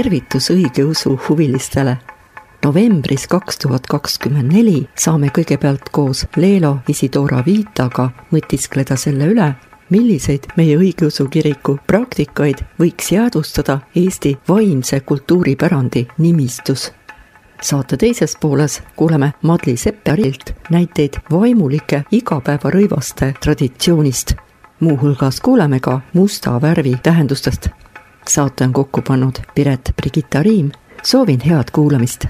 tervitus õigeusu huvilistele. novembris kaks tuhat kakskümmend neli saame kõigepealt koos Leelo Isidora Viitaga mõtiskleda selle üle, milliseid meie õigeusu kiriku praktikaid võiks jäädvustada Eesti vaimse kultuuripärandi nimistus saate teises pooles kuuleme Madli Sepperilt näiteid vaimulike igapäevarõivaste traditsioonist. muuhulgas kuuleme ka musta värvi tähendustest. Saate on kokku pannud Piret Brigitta Riim, soovin head kuulamist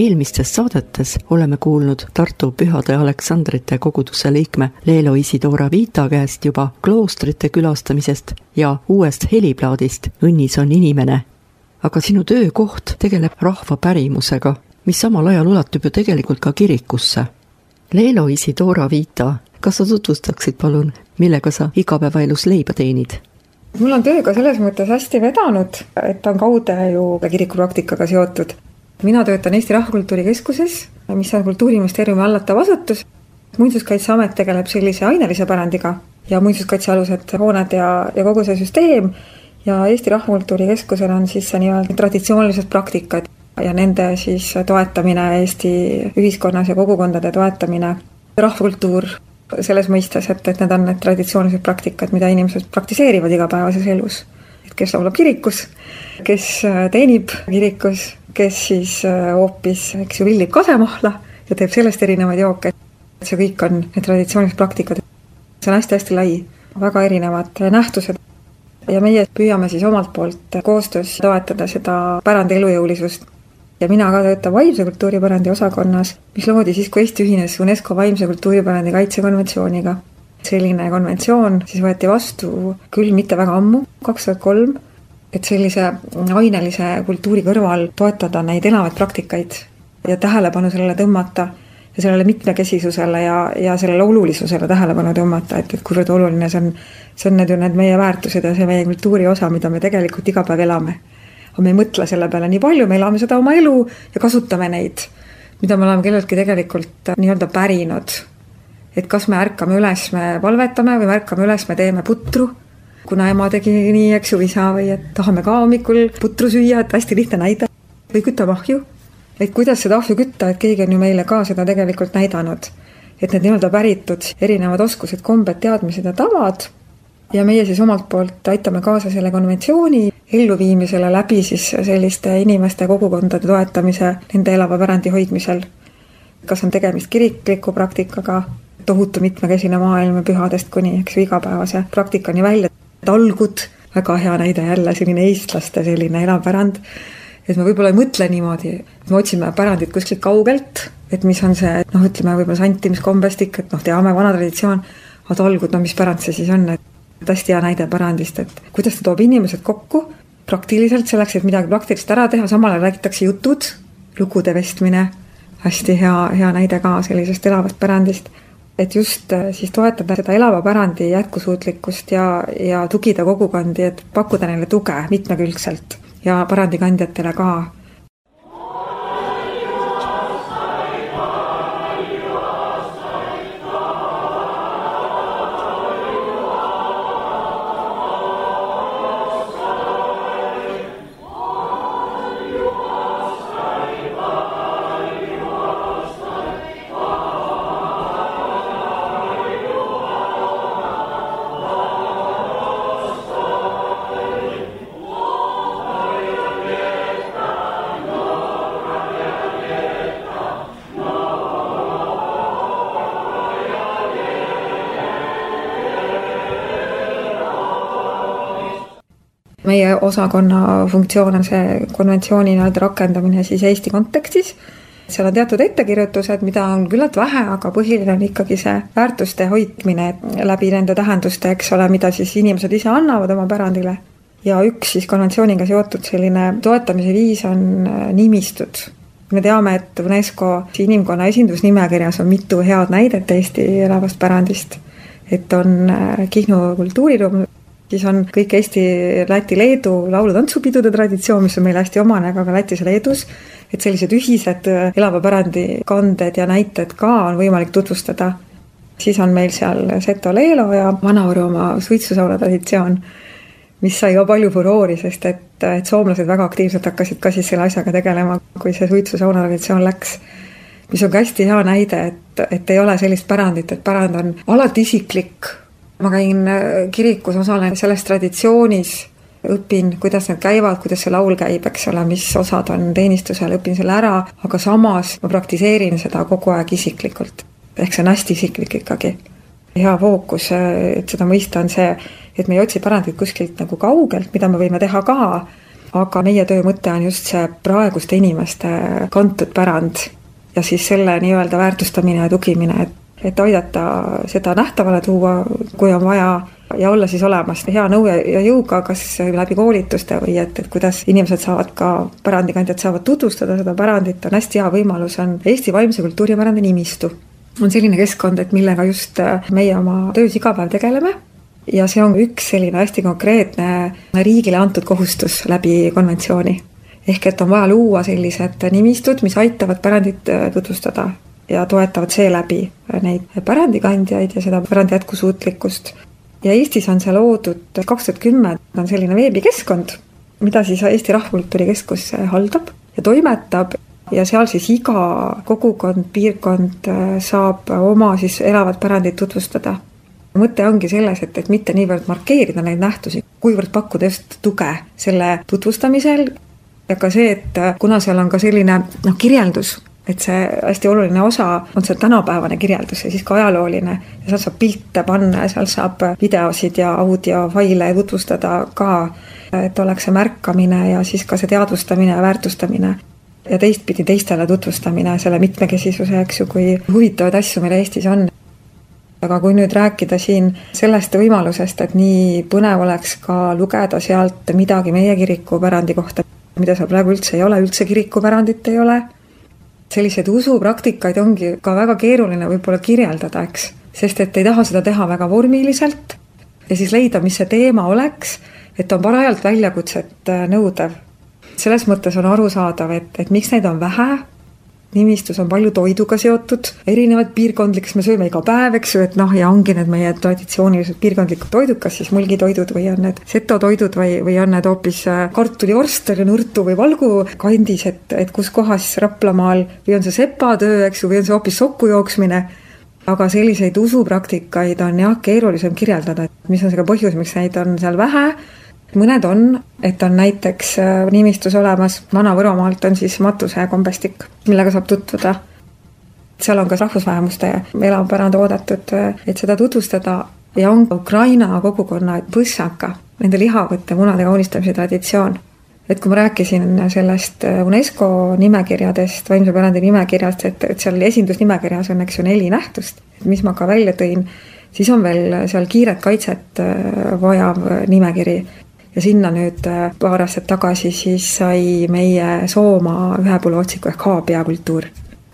eelmistes saadetes oleme kuulnud Tartu Pühade Aleksandrite koguduse liikme Leelo Isidora Viita käest juba kloostrite külastamisest ja uuest heliplaadist Õnnis on inimene. aga sinu töökoht tegeleb rahva pärimusega, mis samal ajal ulatub ju tegelikult ka kirikusse. Leelo Isidora Viita, kas sa tutvustaksid palun, millega sa igapäevaelus leiba teenid? mul on tööga selles mõttes hästi vedanud, et ta on kaude ju ka kirikupraktikaga seotud mina töötan Eesti Rahvakultuuri Keskuses, mis on Kultuuriministeeriumi hallatav asutus. muinsuskaitseamet tegeleb sellise ainelise pärandiga ja muinsuskaitsealused hooned ja, ja kogu see süsteem. ja Eesti Rahvakultuuri Keskusel on siis see nii-öelda traditsioonilised praktikad ja nende siis toetamine Eesti ühiskonnas ja kogukondade toetamine. rahvakultuur selles mõistes, et, et need on need traditsioonilised praktikad, mida inimesed praktiseerivad igapäevases elus. et kes laulab kirikus, kes teenib kirikus kes siis äh, hoopis, eks ju, villib kasemahla ja teeb sellest erinevaid jooke. see kõik on traditsioonilised praktikad. see on hästi-hästi lai, väga erinevad nähtused. ja meie püüame siis omalt poolt koostöös toetada seda pärandi elujõulisust. ja mina ka töötan vaimse kultuuripärandi osakonnas, mis loodi siis, kui Eesti ühines UNESCO vaimse kultuuripärandi kaitsekonventsiooniga selline konventsioon siis võeti vastu küll mitte väga ammu, kaks tuhat kolm et sellise ainelise kultuuri kõrval toetada neid elavaid praktikaid ja tähelepanu sellele tõmmata ja sellele mitmekesisusele ja, ja sellele olulisusele tähelepanu tõmmata, et, et kuivõrd oluline see on, see on need ju need meie väärtused ja see meie kultuuri osa, mida me tegelikult iga päev elame. aga me ei mõtle selle peale nii palju, me elame seda oma elu ja kasutame neid, mida me oleme kelleltki tegelikult nii-öelda pärinud. et kas me ärkame üles, me palvetame või me ärkame üles, me teeme putru kuna ema tegi nii, eks ju, isa või et tahame ka hommikul putru süüa, et hästi lihtne näide. või kütame ahju et kuidas seda ahju kütta, et keegi on ju meile ka seda tegelikult näidanud. et need nii-öelda päritud erinevad oskused, kombed, teadmised ja tavad ja meie siis omalt poolt aitame kaasa selle konventsiooni elluviimisele läbi siis selliste inimeste kogukondade toetamise nende elava pärandi hoidmisel. kas on tegemist kirikliku praktikaga, tohutu mitmekesine maailm pühadest kuni eks ju igapäevase praktikani välja, talgud, väga hea näide jälle, selline eestlaste selline elav pärand, et me võib-olla ei mõtle niimoodi, me otsime pärandit kuskilt kaugelt, et mis on see, noh, ütleme võib-olla santimiskombestik, et noh, teame, vana traditsioon, aga talgud, no mis pärand see siis on, et hästi hea näide pärandist, et kuidas ta toob inimesed kokku praktiliselt selleks, et midagi praktilist ära teha, samal ajal räägitakse jutud, lugude vestmine, hästi hea, hea näide ka sellisest elavast pärandist. Et just äh, siis toetada seda elava pärandi jätkusuutlikkust ja, ja tugida kogukondi, et pakkuda neile tuge mitmekülgselt ja pärandikandjatele ka osakonna funktsioon on see konventsiooni nii-öelda rakendamine siis Eesti kontekstis. seal on teatud ettekirjutused, mida on küllalt vähe, aga põhiline on ikkagi see väärtuste hoidmine läbi nende tähenduste, eks ole, mida siis inimesed ise annavad oma pärandile. ja üks siis konventsiooniga seotud selline toetamise viis on äh, nimistud me teame, et UNESCO inimkonna esindusnimekirjas on mitu head näidet Eesti elavast pärandist. et on äh, Kihnu kultuuriruum, siis on kõik Eesti, Läti, Leedu laulu-tantsupidude traditsioon, mis on meile hästi omane, aga ka Lätis ja Leedus. et sellised ühised äh, elava pärandi kanded ja näited ka on võimalik tutvustada. siis on meil seal Seto Leelo ja Vana-Võrumaa suitsusauna traditsioon, mis sai ka palju furoori, sest et, et soomlased väga aktiivselt hakkasid ka siis selle asjaga tegelema, kui see suitsusauna traditsioon läks mis on ka hästi hea näide, et, et ei ole sellist pärandit, et pärand on alati isiklik ma käin äh, kirikus, osalen selles traditsioonis, õpin, kuidas need käivad, kuidas see laul käib, eks ole, mis osad on teenistusel, õpin selle ära, aga samas ma praktiseerin seda kogu aeg isiklikult. ehk see on hästi isiklik ikkagi. hea fookus, äh, et seda mõista, on see, et me ei otsi pärandit kuskilt nagu kaugelt, mida me võime teha ka, aga meie töö mõte on just see praeguste inimeste kantud pärand ja siis selle nii-öelda väärtustamine ja tugimine, et et aidata seda nähtavale tuua, kui on vaja ja olla siis olemas hea nõu ja jõuga, kas läbi koolituste või et, et kuidas inimesed saavad ka, pärandikandjad saavad tutvustada seda pärandit, on hästi hea võimalus, on Eesti Vaimse Kultuuripärandi nimistu. on selline keskkond, et millega just meie oma töös iga päev tegeleme ja see on üks selline hästi konkreetne riigile antud kohustus läbi konventsiooni. ehk et on vaja luua sellised nimistud, mis aitavad pärandit tutvustada ja toetavad seeläbi neid pärandikandjaid ja seda pärandi jätkusuutlikkust. ja Eestis on see loodud kaks tuhat kümme, on selline veebikeskkond, mida siis Eesti Rahvakultuuri Keskus haldab ja toimetab ja seal siis iga kogukond, piirkond saab oma siis elavat pärandit tutvustada. mõte ongi selles, et, et mitte niivõrd markeerida neid nähtusi, kuivõrd pakkuda just tuge selle tutvustamisel ja ka see, et kuna seal on ka selline noh, kirjeldus et see hästi oluline osa on see tänapäevane kirjeldus ja siis ka ajalooline ja seal saab pilte panna ja seal saab videosid ja audiofaile tutvustada ka, et oleks see märkamine ja siis ka see teadvustamine ja väärtustamine. ja teistpidi teistele tutvustamine, selle mitmekesisuse, eks ju, kui huvitavaid asju meil Eestis on. aga kui nüüd rääkida siin sellest võimalusest, et nii põnev oleks ka lugeda sealt midagi meie kirikupärandi kohta, mida seal praegu üldse ei ole, üldse kirikupärandit ei ole selliseid usupraktikaid ongi ka väga keeruline võib-olla kirjeldada, eks, sest et ei taha seda teha väga vormiliselt. Ja siis leida, mis see teema oleks, et on parajalt väljakutset äh, nõudev. selles mõttes on arusaadav, et, et miks neid on vähe nimistus on palju toiduga seotud, erinevad piirkondlikud, me sööme iga päev, eks ju, et noh, ja ongi need meie traditsioonilised piirkondlikud toidud, kas siis mulgitoidud või on need setotoidud või, või on need hoopis äh, kartulivorst Nurtu või Valgu kandis, et, et kus kohas Raplamaal või on see sepatöö, eks ju, või on see hoopis sokku jooksmine. Aga selliseid usupraktikaid on jah, keerulisem kirjeldada, et mis on see ka põhjus, miks neid on seal vähe mõned on, et on näiteks äh, nimistus olemas, Vana-Võromaalt on siis matuse kombestik, millega saab tutvuda. seal on ka rahvusvähemuste elamupärand oodatud, äh, et seda tutvustada ja on Ukraina kogukonna põssaka, nende lihavõtte munade kaunistamise traditsioon. et kui ma rääkisin sellest äh, UNESCO nimekirjadest, vaimse pärandi nimekirjast, et, et seal esindusnimekirjas on, eks ju, neli nähtust, mis ma ka välja tõin, siis on veel seal kiiret kaitset vajav nimekiri ja sinna nüüd äh, paar aastat tagasi siis sai meie Soomaa ühepulootsiku ehk haapeakultuur.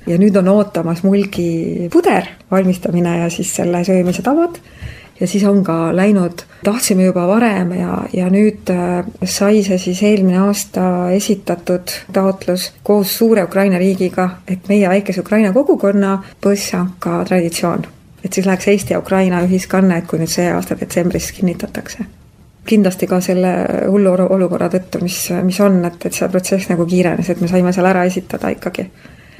ja nüüd on ootamas mulgipuder valmistamine ja siis selle söömise tavad ja siis on ka läinud, tahtsime juba varem ja, ja nüüd äh, sai see siis eelmine aasta esitatud taotlus koos suure Ukraina riigiga, et meie väikese Ukraina kogukonna põssanka traditsioon. et siis läheks Eesti ja Ukraina ühiskanne, et kui nüüd see aasta detsembris kinnitatakse kindlasti ka selle hullu olukorra tõttu, mis, mis on, et, et see protsess nagu kiirenes, et me saime seal ära esitada ikkagi.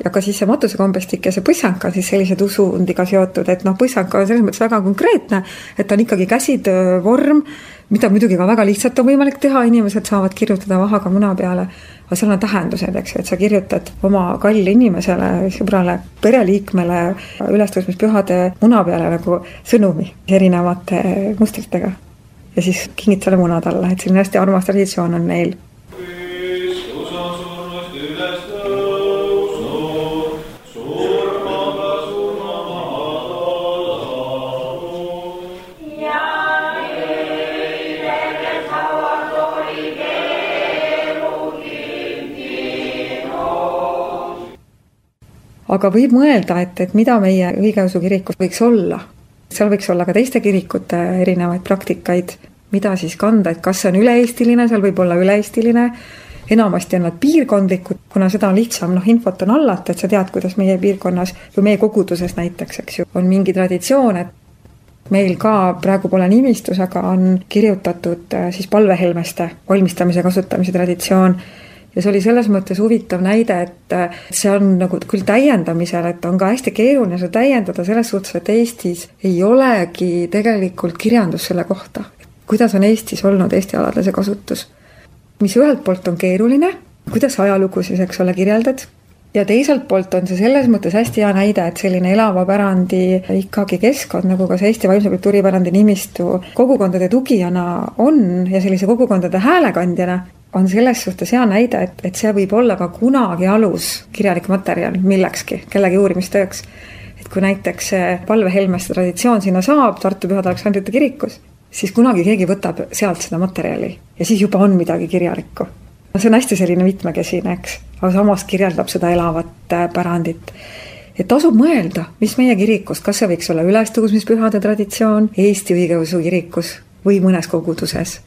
ja ka siis see matusekombestik ja see põssanka siis sellised usundiga seotud, et noh, põssanka on selles mõttes väga konkreetne, et ta on ikkagi käsitöö vorm, mida muidugi ka väga lihtsalt on võimalik teha, inimesed saavad kirjutada vahaga muna peale, aga seal on tähendused, eks ju, et sa kirjutad oma kallile inimesele, sõbrale, pereliikmele ülestõusmispühade muna peale nagu sõnumi erinevate mustritega ja siis kingid selle muna talle, et selline hästi armas traditsioon on neil. aga võib mõelda, et, et mida meie õigeusu kirikus võiks olla seal võiks olla ka teiste kirikute erinevaid praktikaid, mida siis kanda, et kas see on üle-eestiline, seal võib olla üle-eestiline, enamasti on nad piirkondlikud, kuna seda on lihtsam, noh, infot on hallata, et sa tead, kuidas meie piirkonnas või meie koguduses näiteks, eks ju, on mingi traditsioon, et meil ka praegu pole nimistus, aga on kirjutatud äh, siis palvehelmeste valmistamise kasutamise traditsioon ja see oli selles mõttes huvitav näide, et see on nagu küll täiendamisel, et on ka hästi keeruline seda täiendada selles suhtes, et Eestis ei olegi tegelikult kirjandust selle kohta. kuidas on Eestis olnud eesti alade see kasutus? mis ühelt poolt on keeruline, kuidas ajalugu siis, eks ole, kirjeldad, ja teiselt poolt on see selles mõttes hästi hea näide, et selline elava pärandi ikkagi keskkond, nagu ka see Eesti Vaimse Kultuuripärandi nimistu kogukondade tugijana on ja sellise kogukondade häälekandjana, on selles suhtes hea näide, et, et see võib olla ka kunagi alus, kirjalik materjal millekski, kellegi uurimistööks. et kui näiteks see palvehelmeste traditsioon sinna saab Tartu Pühade Aleksandrite kirikus, siis kunagi keegi võtab sealt seda materjali ja siis juba on midagi kirjalikku. no see on hästi selline mitmekesine, eks, aga samas kirjeldab seda elavat äh, pärandit et tasub mõelda, mis meie kirikus, kas see võiks olla ülestõusmispühade traditsioon Eesti õigeusu kirikus või mõnes koguduses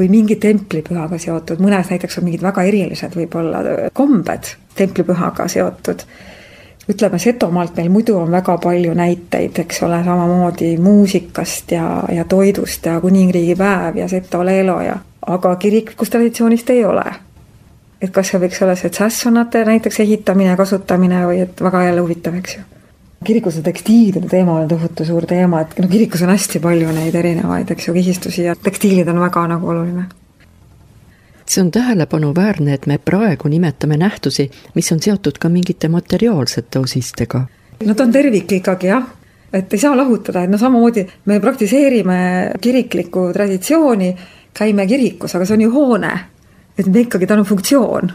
või mingi templipühaga seotud, mõnes näiteks on mingid väga erilised võib-olla kombed templipühaga seotud. ütleme, Setomaalt meil muidu on väga palju näiteid, eks ole, samamoodi muusikast ja, ja toidust ja kuningriigi päev ja Seto Leelo ja, aga kiriklikust traditsioonist ei ole. et kas see võiks olla see džässsonate näiteks ehitamine, kasutamine või et väga jälle huvitav, eks ju kirikus on tekstiilide teema on tohutu suur teema, et no kirikus on hästi palju neid erinevaid, eks ju, kihistusi ja tekstiilid on väga nagu oluline. see on tähelepanuväärne, et me praegu nimetame nähtusi, mis on seotud ka mingite materiaalsete osistega. Nad on tervik ikkagi jah, et ei saa lahutada, et no samamoodi me praktiseerime kiriklikku traditsiooni, käime kirikus, aga see on ju hoone. et me ikkagi, tal on funktsioon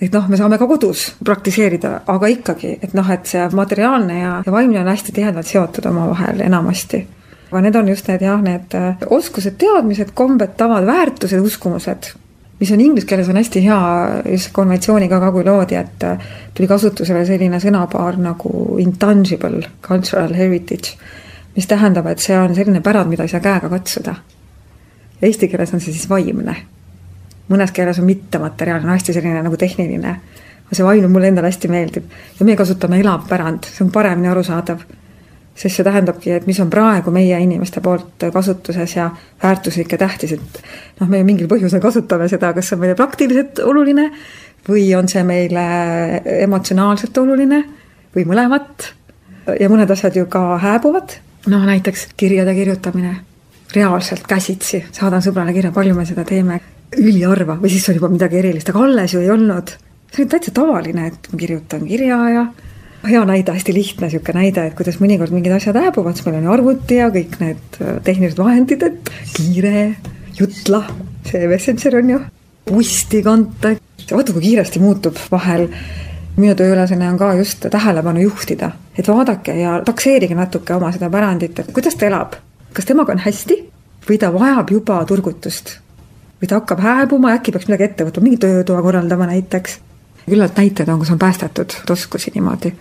et noh, me saame ka kodus praktiseerida, aga ikkagi, et noh, et see materiaalne ja, ja vaimne on hästi tihedalt seotud omavahel enamasti. aga need on just need jah, need äh, oskused, teadmised, kombed, tavad, väärtused, uskumused, mis on inglise keeles on hästi hea just konventsiooniga ka, kui loodi, et äh, tuli kasutusele selline sõnapaar nagu intangible cultural heritage, mis tähendab, et see on selline pärand, mida ei saa käega katsuda. Eesti keeles on see siis vaimne mõnes keeles on mittemateriaalne, hästi selline nagu tehniline. Aga see vaim mulle endale hästi meeldib. Ja meie kasutame elav pärand, see on paremini arusaadav. sest see tähendabki, et mis on praegu meie inimeste poolt kasutuses ja väärtuslik ja tähtis, et noh, me mingil põhjusel kasutame seda, kas see on meile praktiliselt oluline või on see meile emotsionaalselt oluline või mõlemat. ja mõned asjad ju ka hääbuvad, noh näiteks kirjade kirjutamine, reaalselt käsitsi, saadan sõbrale kirja, palju me seda teeme, üliharva või siis on juba midagi erilist, aga alles ju ei olnud. see on täitsa tavaline, et ma kirjutan kirja ja hea näide, hästi lihtne niisugune näide, et kuidas mõnikord mingid asjad hääbuvad, siis meil on ju arvuti ja kõik need tehnilised vahendid, et kiire, jutla, see Messenger on ju, postikontakt, vaata kui kiiresti muutub vahel. minu tööülesanne on ka just tähelepanu juhtida, et vaadake ja takseerige natuke oma seda pärandit, et kuidas ta elab. kas temaga on hästi või ta vajab juba turgutust? Või ta hakkab hääbuma äkki peaks midagi ette võtma, mingi töötoa korraldama näiteks. küllalt näiteid on, kus on päästetud oskusi niimoodi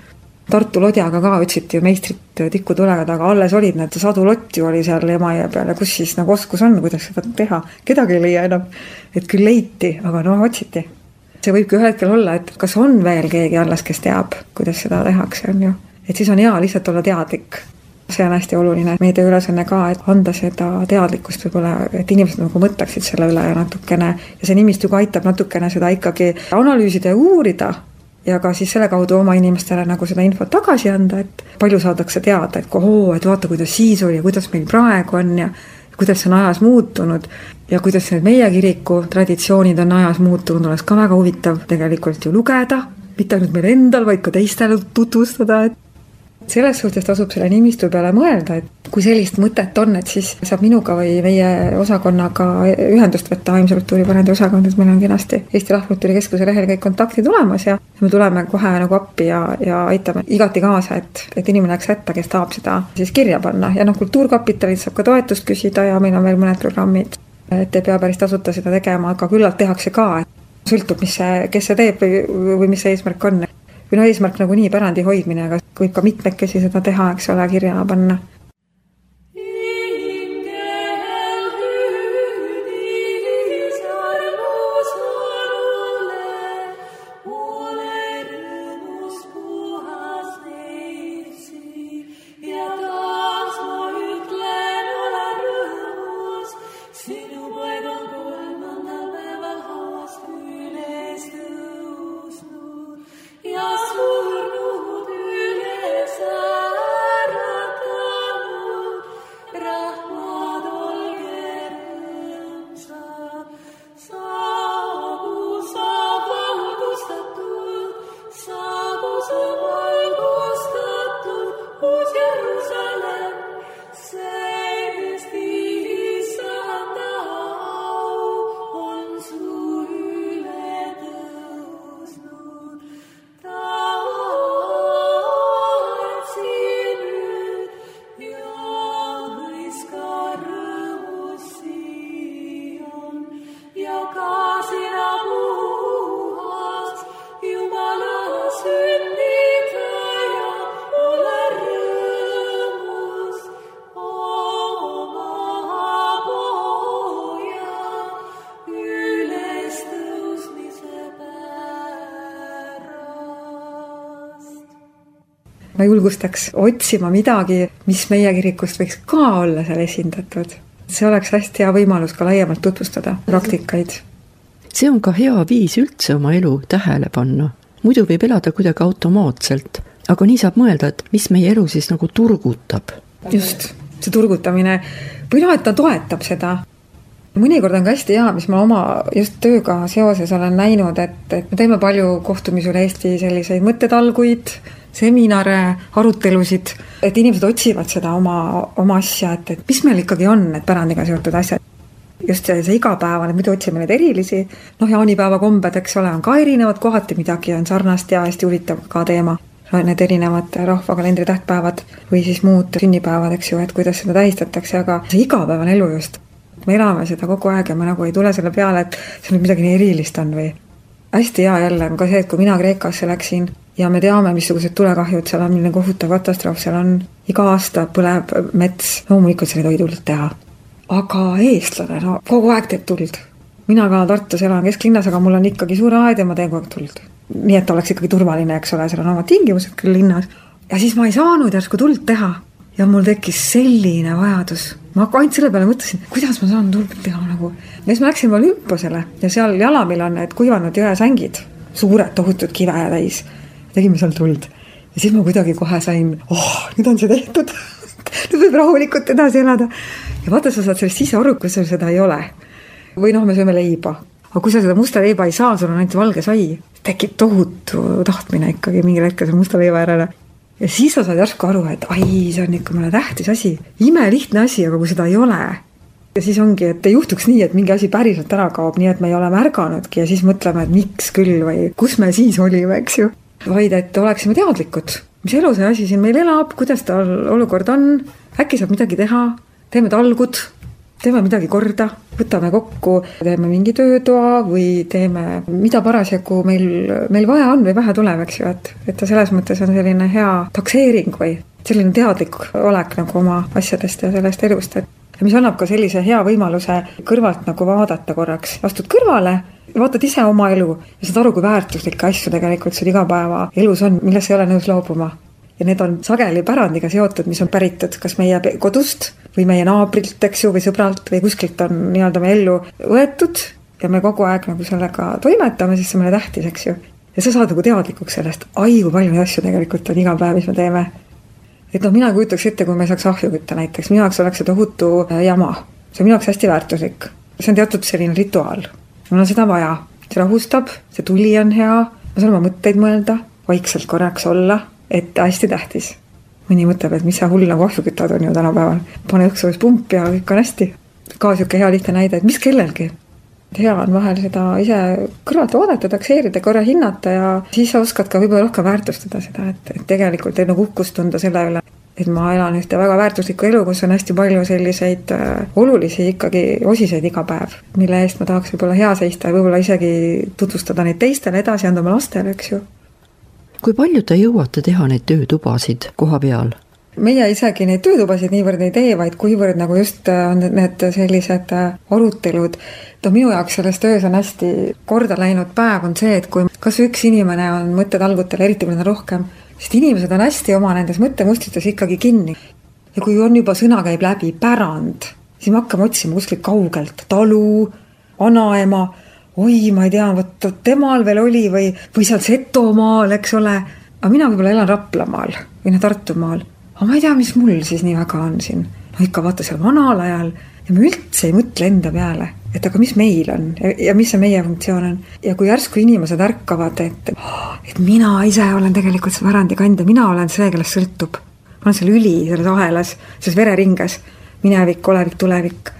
Tartu Lodjaga ka otsiti ju meistrit tikutulega taga, alles olid need sadu lotti oli seal Emajõe peal ja kus siis nagu oskus on, kuidas seda teha, kedagi ei leia enam. et küll leiti, aga noh, otsiti. see võibki ühel hetkel olla, et kas on veel keegi alles, kes teab, kuidas seda tehakse, on ju. et siis on hea lihtsalt olla teadlik. See on hästi oluline, meie tööülesanne ka, et anda seda teadlikkust võib-olla, et inimesed nagu mõtleksid selle üle natukene. Ja see nimistu ka aitab natukene seda ikkagi analüüsida ja uurida ja ka siis selle kaudu oma inimestele nagu seda infot tagasi anda, et palju saadakse teada, et ohoo, et vaata, kuidas siis oli ja kuidas meil praegu on ja kuidas see on ajas muutunud. Ja kuidas need meie kiriku traditsioonid on ajas muutunud, oleks ka väga huvitav tegelikult ju lugeda, mitte ainult meil endal, vaid ka teistele tutvustada, et selles suhtes tasub selle nimistu peale mõelda, et kui sellist mõtet on, et siis saab minuga või meie osakonnaga ühendust võtta, vaimse kultuuri pärandi osakond, et meil on kenasti Eesti Rahvakultuuri Keskuse lehel kõik kontaktid olemas ja me tuleme kohe nagu appi ja, ja aitame igati kaasa, et, et inimene läheks hätta, kes tahab seda siis kirja panna ja noh, Kultuurkapitalilt saab ka toetust küsida ja meil on veel mõned programmid. et ei pea päris tasuta seda tegema, aga küllalt tehakse ka, sõltub, mis see, kes see teeb või, või mis see eesmärk on no eesmärk nagunii pärandi hoidmine, aga võib ka mitmekesi seda teha, eks ole, kirja panna ma julgustaks otsima midagi, mis meie kirikust võiks ka olla seal esindatud. see oleks hästi hea võimalus ka laiemalt tutvustada praktikaid. see on ka hea viis üldse oma elu tähele panna. muidu võib elada kuidagi automaatselt, aga nii saab mõelda, et mis meie elu siis nagu turgutab. just, see turgutamine või noh, et ta toetab seda mõnikord on ka hästi hea, mis ma oma just tööga seoses olen näinud, et, et me teeme palju kohtumisi üle Eesti selliseid mõttetalguid, seminare, arutelusid, et inimesed otsivad seda oma, oma asja, et, et mis meil ikkagi on need pärandiga seotud asjad. just see, see igapäevane, muidu otsime neid erilisi, noh, jaanipäeva kombed, eks ole, on ka erinevad, kohati midagi on sarnast ja hästi huvitav ka teema need erinevad rahvakalendri tähtpäevad või siis muud sünnipäevad, eks ju, et kuidas seda tähistatakse, aga see igapäevane elu just me elame seda kogu aeg ja me nagu ei tule selle peale, et see nüüd midagi nii erilist on või. hästi hea jälle on ka see, et kui mina Kreekasse läksin ja me teame, missugused tulekahjud seal on, milline kohutav katastroof seal on, iga aasta põleb mets, loomulikult seal ei tohi tuld teha. aga eestlane, no kogu aeg teeb tuld. mina ka Tartus elan kesklinnas, aga mul on ikkagi suur aed ja ma teen kogu aeg tuld. nii et oleks ikkagi turvaline, eks ole, seal on omad tingimused küll linnas. ja siis ma ei saanud järsku tuld teha ja mul tekkis selline vajadus, ma ainult selle peale mõtlesin, kuidas ma saan tuld teha nagu. ja siis me läksime olümposele ja seal Jalamil on need kuivanud jõesängid, suured tohutud kive täis. Tegime seal tuld ja siis ma kuidagi kohe sain, oh, nüüd on see tehtud nüüd võib rahulikult edasi elada. ja vaata, sa saad sellest ise aru, kui sul seda ei ole. või noh, me sööme leiba, aga kui sa seda musta leiba ei saa, sul on ainult valge sai, tekib tohutu tahtmine ikkagi mingil hetkel selle musta leiva järele ja siis sa saad järsku aru, et ai, see on ikka mulle tähtis asi, imelihtne asi, aga kui seda ei ole, ja siis ongi, et ei juhtuks nii, et mingi asi päriselt ära kaob, nii et me ei ole märganudki ja siis mõtleme, et miks küll või kus me siis olime, eks ju. Vaid et oleksime teadlikud, mis elu see asi siin meil elab, kuidas tal olukord on, äkki saab midagi teha, teeme talgud, teeme midagi korda, võtame kokku, teeme mingi töötoa või teeme, mida parasjagu meil, meil vaja on või pähe tuleb, eks ju, et, et ta selles mõttes on selline hea takseering või selline teadlik olek nagu oma asjadest ja sellest elust, et mis annab ka sellise hea võimaluse kõrvalt nagu vaadata korraks, astud kõrvale, vaatad ise oma elu ja saad aru, kui väärtuslikke asju tegelikult sul igapäevaelus on, millest ei ole nõus loobuma ja need on sageli pärandiga seotud, mis on päritud kas meie kodust või meie naabrilt, eks ju, või sõbralt või kuskilt on nii-öelda me ellu võetud ja me kogu aeg nagu sellega toimetame, siis see on meile tähtis, eks ju. ja sa saad nagu teadlikuks sellest, ai kui palju neid asju tegelikult on iga päev, mis me teeme. et noh, mina kujutaks ette, kui me ei saaks ahju kütta näiteks, minu jaoks oleks see tohutu äh, jama. see on minu jaoks hästi väärtuslik. see on teatud selline rituaal. Mul on seda vaja, see rahustab, see tuli on hea, ma saan oma mõtteid mõelda, vaikselt korraks olla et hästi tähtis. mõni mõtleb, et mis sa hull nagu ahju kütad, on ju tänapäeval. pane õhksoojas pump ja kõik on hästi. ka sihuke hea lihtne näide, et mis kellelgi. hea on vahel seda ise kõrvalt oodata, takseerida, korra hinnata ja siis sa oskad ka võib-olla rohkem väärtustada seda, et, et tegelikult nagu uhkust tunda selle üle et ma elan ühte väga väärtuslikku elu, kus on hästi palju selliseid äh, olulisi ikkagi osiseid iga päev, mille eest ma tahaks võib-olla hea seista ja võib-olla isegi tutvustada neid teistele, edasi anda oma lastele, eks ju kui palju te jõuate teha neid töötubasid koha peal? meie isegi neid töötubasid niivõrd ei tee, vaid kuivõrd nagu just äh, on need sellised äh, arutelud. no minu jaoks selles töös on hästi korda läinud päev, on see, et kui kas üks inimene on mõttetalgutel, eriti kui neid on rohkem, sest inimesed on hästi oma nendes mõttemustrites ikkagi kinni. ja kui on juba sõna käib läbi pärand, siis me hakkame otsima kuskilt kaugelt talu, vanaema oi, ma ei tea, vot temal veel oli või, või seal Setomaal, eks ole. aga mina võib-olla elan Raplamaal või noh, Tartumaal. aga ma ei tea, mis mul siis nii väga on siin. no ikka vaata seal vanal ajal ja ma üldse ei mõtle enda peale, et aga mis meil on ja, ja mis see meie funktsioon on. ja kui järsku inimesed ärkavad, et, et mina ise olen tegelikult see pärandi kandja, mina olen see, kellest sõltub. ma olen seal üli selles ahelas, selles vereringes, minevik, olevik, tulevik.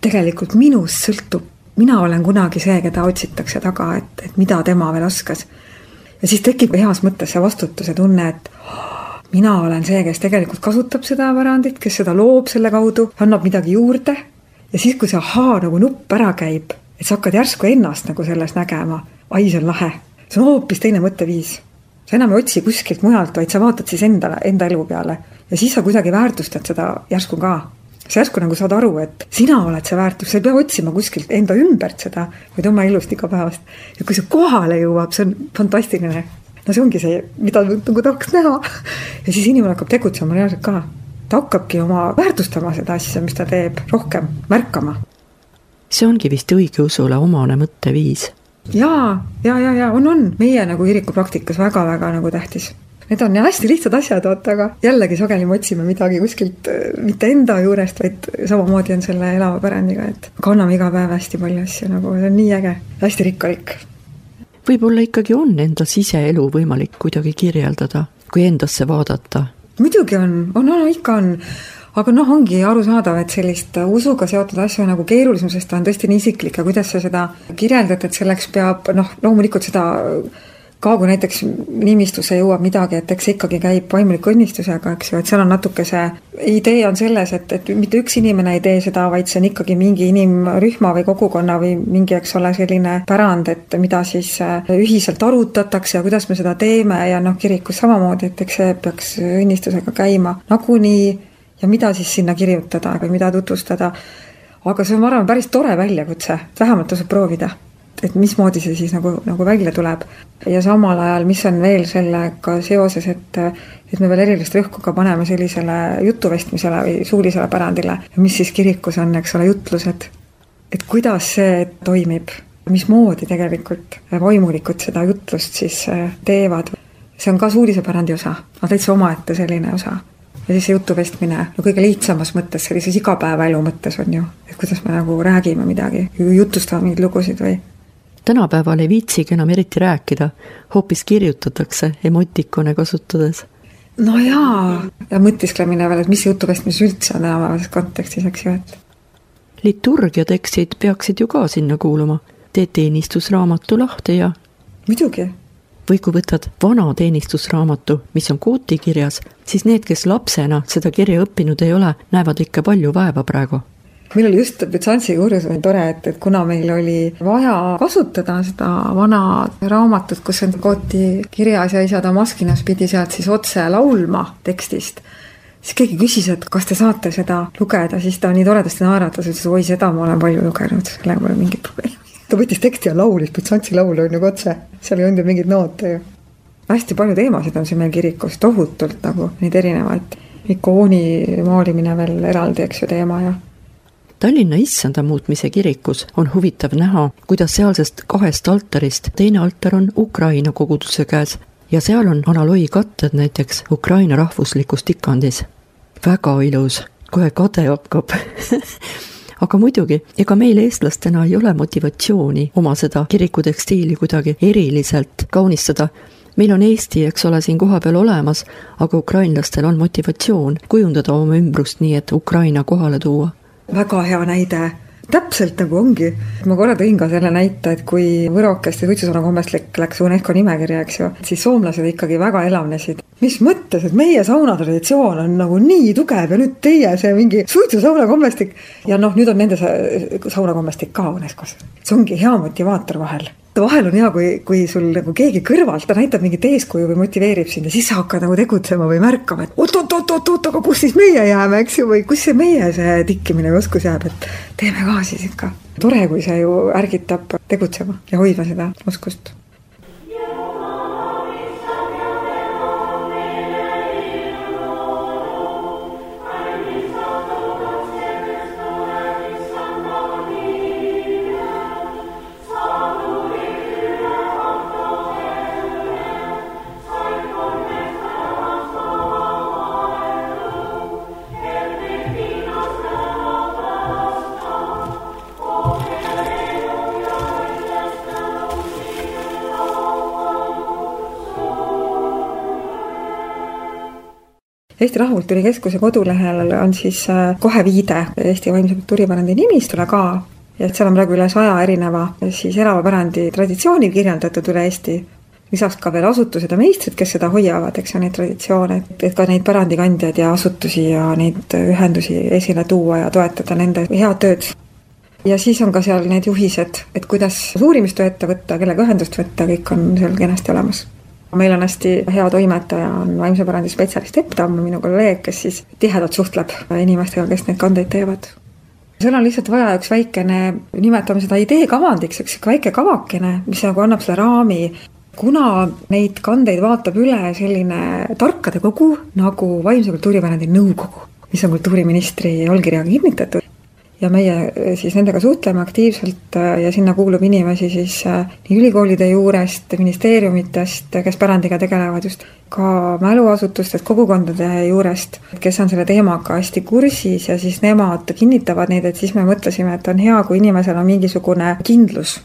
tegelikult minust sõltub mina olen kunagi see, keda otsitakse taga, et, et mida tema veel oskas. ja siis tekib heas mõttes see vastutuse tunne, et mina olen see, kes tegelikult kasutab seda pärandit, kes seda loob selle kaudu, annab midagi juurde. Ja siis, kui see ahaa nagu nupp ära käib, et sa hakkad järsku ennast nagu selles nägema, ai, see on lahe, see on hoopis teine mõtteviis. sa enam ei otsi kuskilt mujalt, vaid sa vaatad siis endale, enda elu peale ja siis sa kuidagi väärtustad seda järsku ka sa järsku nagu saad aru, et sina oled see väärtus, sa ei pea otsima kuskilt enda ümbert seda, vaid oma elust igapäevast. ja kui see kohale jõuab, see on fantastiline. no see ongi see, mida nagu tahaks näha. ja siis inimene hakkab tegutsema reaalselt ka. Ta hakkabki oma väärtustama seda asja, mis ta teeb, rohkem märkama. see ongi vist õigeusule omane mõtteviis ja, ja, ja, ja on, on meie nagu kirikupraktikas väga-väga nagu tähtis Need on hästi lihtsad asjad, vaata, aga jällegi sageli me otsime midagi kuskilt äh, mitte enda juurest, vaid samamoodi on selle elava pärandiga, et kanname iga päev hästi palju asju nagu, see on nii äge, hästi rikkalik. võib-olla ikkagi on enda siseelu võimalik kuidagi kirjeldada, kui endasse vaadata? Muidugi on, on, on, ikka on. Aga noh, ongi arusaadav, et sellist usuga seotud asju nagu keerulisem, sest ta on tõesti nii isiklik ja kuidas sa seda kirjeldad, et selleks peab noh, loomulikult seda ka kui näiteks nimistusse jõuab midagi, et eks ikkagi käib vaimuliku õnnistusega, eks ju, et seal on natuke see idee on selles, et, et mitte üks inimene ei tee seda, vaid see on ikkagi mingi inimrühma või kogukonna või mingi, eks ole, selline pärand, et mida siis äh, ühiselt arutatakse ja kuidas me seda teeme ja noh, kirikus samamoodi, et eks see peaks õnnistusega käima nagunii ja mida siis sinna kirjutada või mida tutvustada aga see on, ma arvan, päris tore väljakutse, vähemalt tasub proovida. Et mismoodi see siis nagu, nagu välja tuleb. ja samal ajal, mis on veel sellega seoses, et et me veel erilist rõhku ka paneme sellisele jutuvestmisele või suulisele pärandile, mis siis kirikus on, eks ole, jutlused. et kuidas see toimib, mismoodi tegelikult vaimulikud seda jutlust siis äh, teevad. see on ka suulise pärandi osa, no täitsa omaette selline osa ja siis see jutuvestmine no kõige lihtsamas mõttes, sellises igapäevaelu mõttes on ju, et kuidas me nagu räägime midagi, jutustame mingeid lugusid või. Tänapäeval ei viitsigi enam eriti rääkida, hoopis kirjutatakse emotikone kasutades. no jaa, ja mõtisklemine veel, et mis jutuvestmises üldse on tänapäevases kontekstis, eks ju, et. liturgia tekstid peaksid ju ka sinna kuuluma. teed teenistusraamatu lahti ja. muidugi või kui võtad vana teenistusraamatu, mis on kooti kirjas, siis need, kes lapsena seda kirja õppinud ei ole, näevad ikka palju vaeva praegu meil oli just Bütsansi juures oli tore, et, et kuna meil oli vaja kasutada seda vana raamatut, kus on kooti kirjas ja isa Damaskinas pidi sealt siis otse laulma tekstist, siis keegi küsis, et kas te saate seda lugeda, siis ta nii toredasti naeratas, ütles oi, seda ma olen palju lugenud, sellega pole mingit probleemi ta võttis teksti ja laulis Bütsantsi laulu on ju otse, seal ei olnud ju mingeid noote ju. hästi palju teemasid on siin meil kirikus, tohutult nagu neid erinevaid, ikooni maalimine veel eraldi, eks ju, teema ja Tallinna issanda muutmise kirikus on huvitav näha, kuidas sealsest kahest altarist teine altar on Ukraina koguduse käes ja seal on analoi katted näiteks Ukraina rahvuslikus tikandis. väga ilus, kohe kade hakkab aga muidugi, ega meil eestlastena ei ole motivatsiooni oma seda kirikutekstiili kuidagi eriliselt kaunistada meil on Eesti, eks ole, siin kohapeal olemas, aga ukrainlastel on motivatsioon kujundada oma ümbrust nii, et Ukraina kohale tuua. Väga hea näide täpselt nagu ongi. ma korra tõin ka selle näite, et kui võrokeste suitsusauna kommestlik läks UNESCO nimekirja, eks ju, siis soomlased ikkagi väga elavnesid. mis mõttes, et meie saunatraditsioon on nagu nii tugev ja nüüd teie see mingi suitsusauna kommestik ja noh, nüüd on nende saunakommestik ka UNESCO-s. see ongi hea motivaator vahel vahel on hea, kui, kui sul nagu keegi kõrvalt, ta näitab mingit eeskuju või motiveerib sind ja siis sa hakkad nagu tegutsema või märkama, et oot-oot-oot-oot, aga kus siis meie jääme, eks ju, või kus see meie see tikkimine või oskus jääb, et teeme ka siis ikka. tore, kui see ju ärgitab tegutsema ja hoidma seda oskust Eesti Rahvakultuuri Keskuse kodulehel on siis äh, kohe viide Eesti vaimse kultuuripärandi nimistule ka. Ja et seal on praegu üle saja erineva siis elava pärandi traditsiooni kirjeldatud üle Eesti. lisaks ka veel asutused ja meistrid, kes seda hoiavad, eks ju, neid traditsioone, et, ka neid pärandikandjaid ja asutusi ja neid ühendusi esile tuua ja toetada nende head tööd. Ja siis on ka seal need juhised, et kuidas uurimistöö ette võtta, kellega ühendust võtta, kõik on seal kenasti olemas meil on hästi hea toimetaja, on vaimse pärandi spetsialist Epp Tamm, minu kolleeg, kes siis tihedalt suhtleb inimestega, kes neid kandeid teevad. seal on lihtsalt vaja üks väikene, nimetame seda ideekavandiks, üks väike kavakene, mis nagu annab selle raami, kuna neid kandeid vaatab üle selline tarkade kogu nagu Vaimse Kultuuripärandi Nõukogu, mis on kultuuriministri allkirjaga kinnitatud, ja meie eh, siis nendega suhtleme aktiivselt eh, ja sinna kuulub inimesi siis eh, nii ülikoolide juurest, ministeeriumitest, kes pärandiga tegelevad just, ka mäluasutustest, kogukondade juurest, kes on selle teemaga hästi kursis ja siis nemad kinnitavad neid, et siis me mõtlesime, et on hea, kui inimesel on mingisugune kindlus.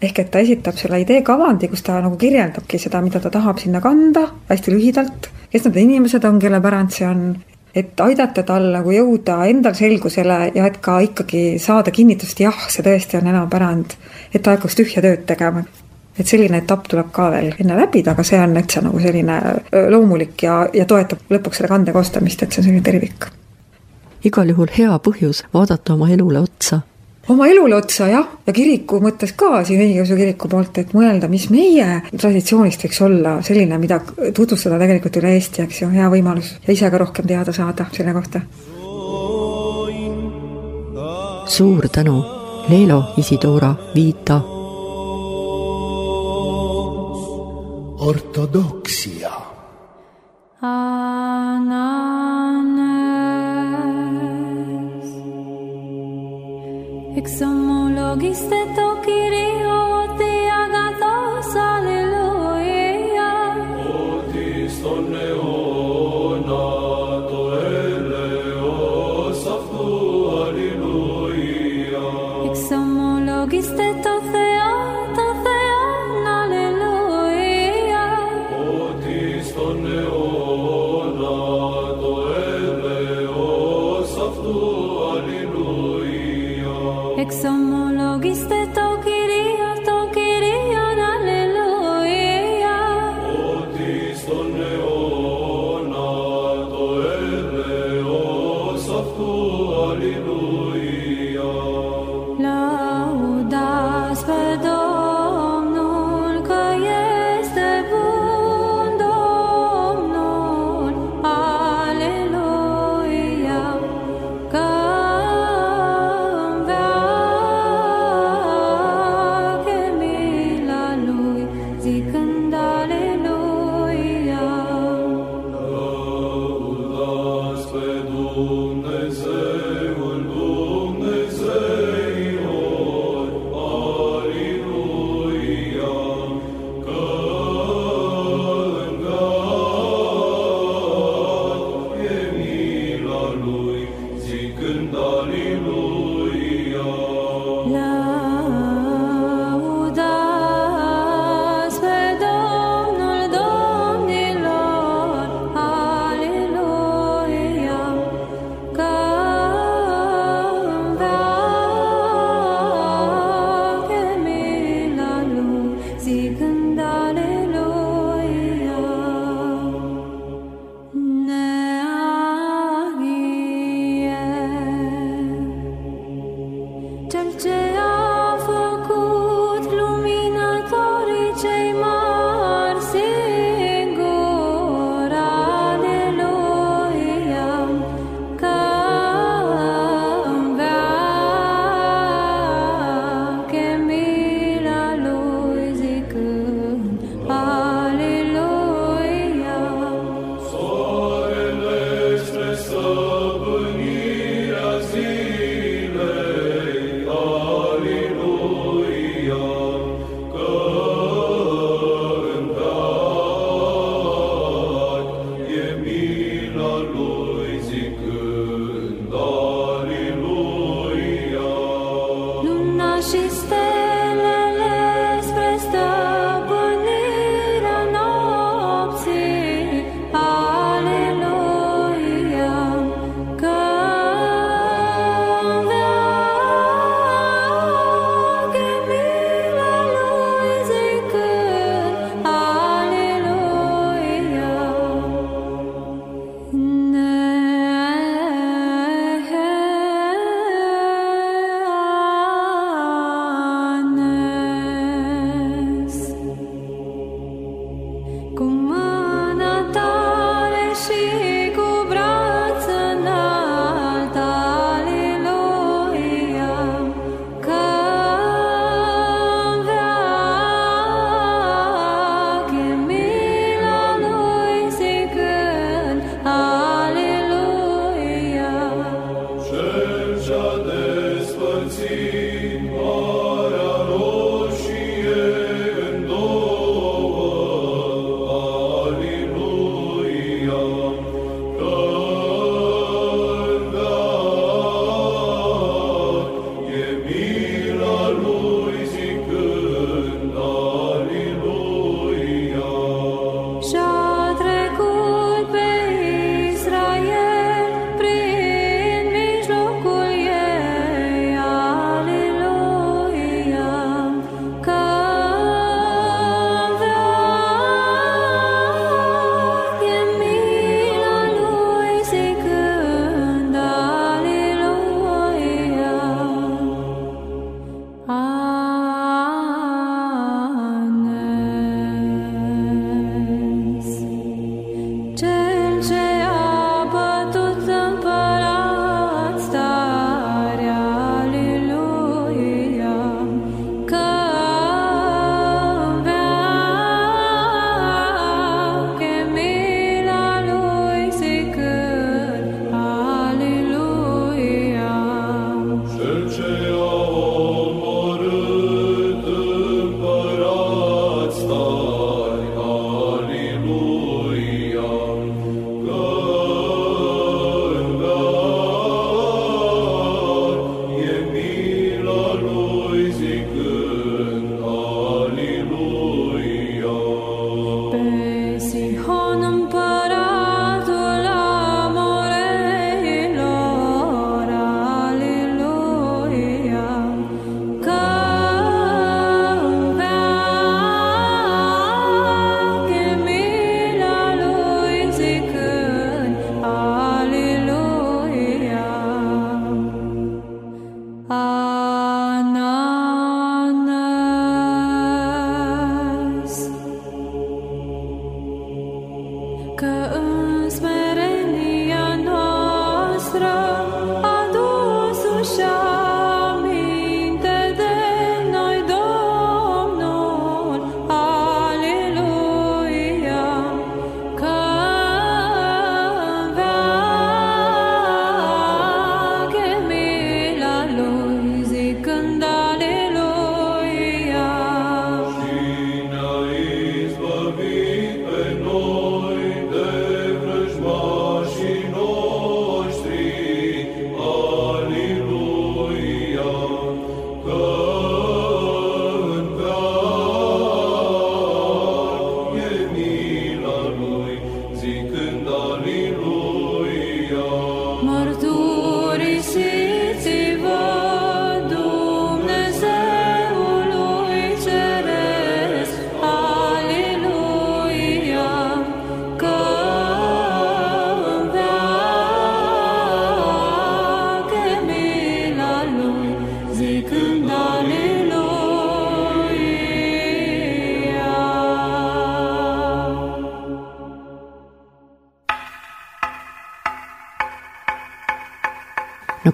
ehk et ta esitab selle idee kavandi, kus ta nagu kirjeldabki seda, mida ta tahab sinna kanda, hästi lühidalt, kes need inimesed on, kelle pärand see on, et aidata tal nagu jõuda endal selgusele ja et ka ikkagi saada kinnitust, jah, see tõesti on enam-pärand, et ta hakkaks tühja tööd tegema. et selline etapp tuleb ka veel enne läbida, aga see on täitsa nagu selline loomulik ja, ja toetab lõpuks selle kande koostamist, et see on selline tervik. igal juhul hea põhjus vaadata oma elule otsa oma elule otsa jah, ja kiriku mõttes ka siin õigeusu kiriku poolt, et mõelda, mis meie traditsioonist võiks olla selline, mida tutvustada tegelikult üle Eesti, eks ju, hea võimalus ja ise ka rohkem teada saada selle kohta suur tänu, Leelo Isidora Viita. ortodoksia. εξομολόγηστε το Κυρίο ότι αγαθός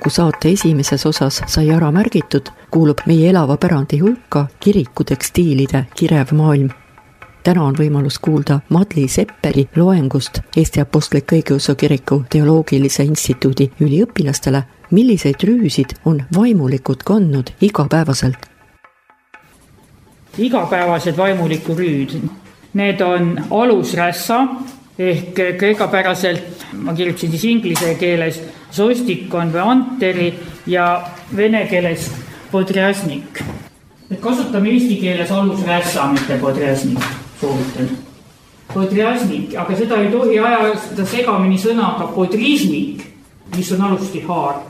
nagu saate esimeses osas sai ära märgitud, kuulub meie elava pärandi hulka kirikutekstiilide kirev maailm. täna on võimalus kuulda Madli Sepperi loengust Eesti Apostlik-Õigeusu Kiriku Teoloogilise Instituudi üliõpilastele, milliseid rüüsid on vaimulikud kandnud igapäevaselt igapäevased vaimuliku rüüd. Need on alusrässa ehk kreekapäraselt, ma kirjutasin siis inglise keeles, sostikon või anteri ja vene keeles podrjasnik. et kasutame eesti keeles alusrässa, mitte podrjasnik, soovitan. Podrjasnik, aga seda ei tohi ajada segamini sõnaga podriznik, mis on alustihaar.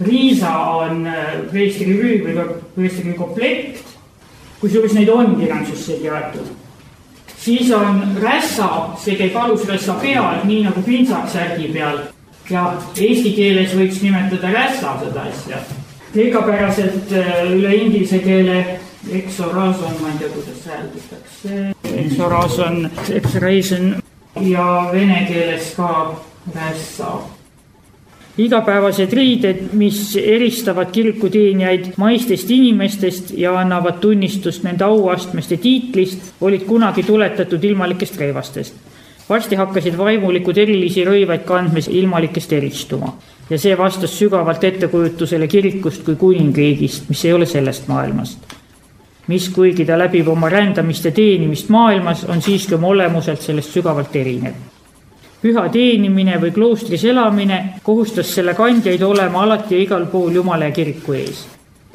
Riisa on preestri rüü või preestri komplekt kusjuures neid on kirjandusse jaetud. Siis on rässa, see käib alusrässa peal, nii nagu pintsak särgi peal. Ja eesti keeles võiks nimetada rässa seda asja. kreekapäraselt üle inglise keele exorazon, ma ei tea, kuidas hääldatakse, exorazon, exoration. Ja vene keeles ka rässa igapäevased riided, mis eristavad kirikuteenijaid maistest inimestest ja annavad tunnistust nende auastmest ja tiitlist, olid kunagi tuletatud ilmalikest rõivastest. varsti hakkasid vaimulikud erilisi rõivaid kandmas ilmalikest eristuma ja see vastas sügavalt ettekujutusele kirikust kui kuningriigist, mis ei ole sellest maailmast. mis, kuigi ta läbib oma rändamist ja teenimist maailmas, on siiski oma olemuselt sellest sügavalt erinev püha teenimine või kloostris elamine kohustas selle kandjaid olema alati ja igal pool Jumala ja kiriku ees.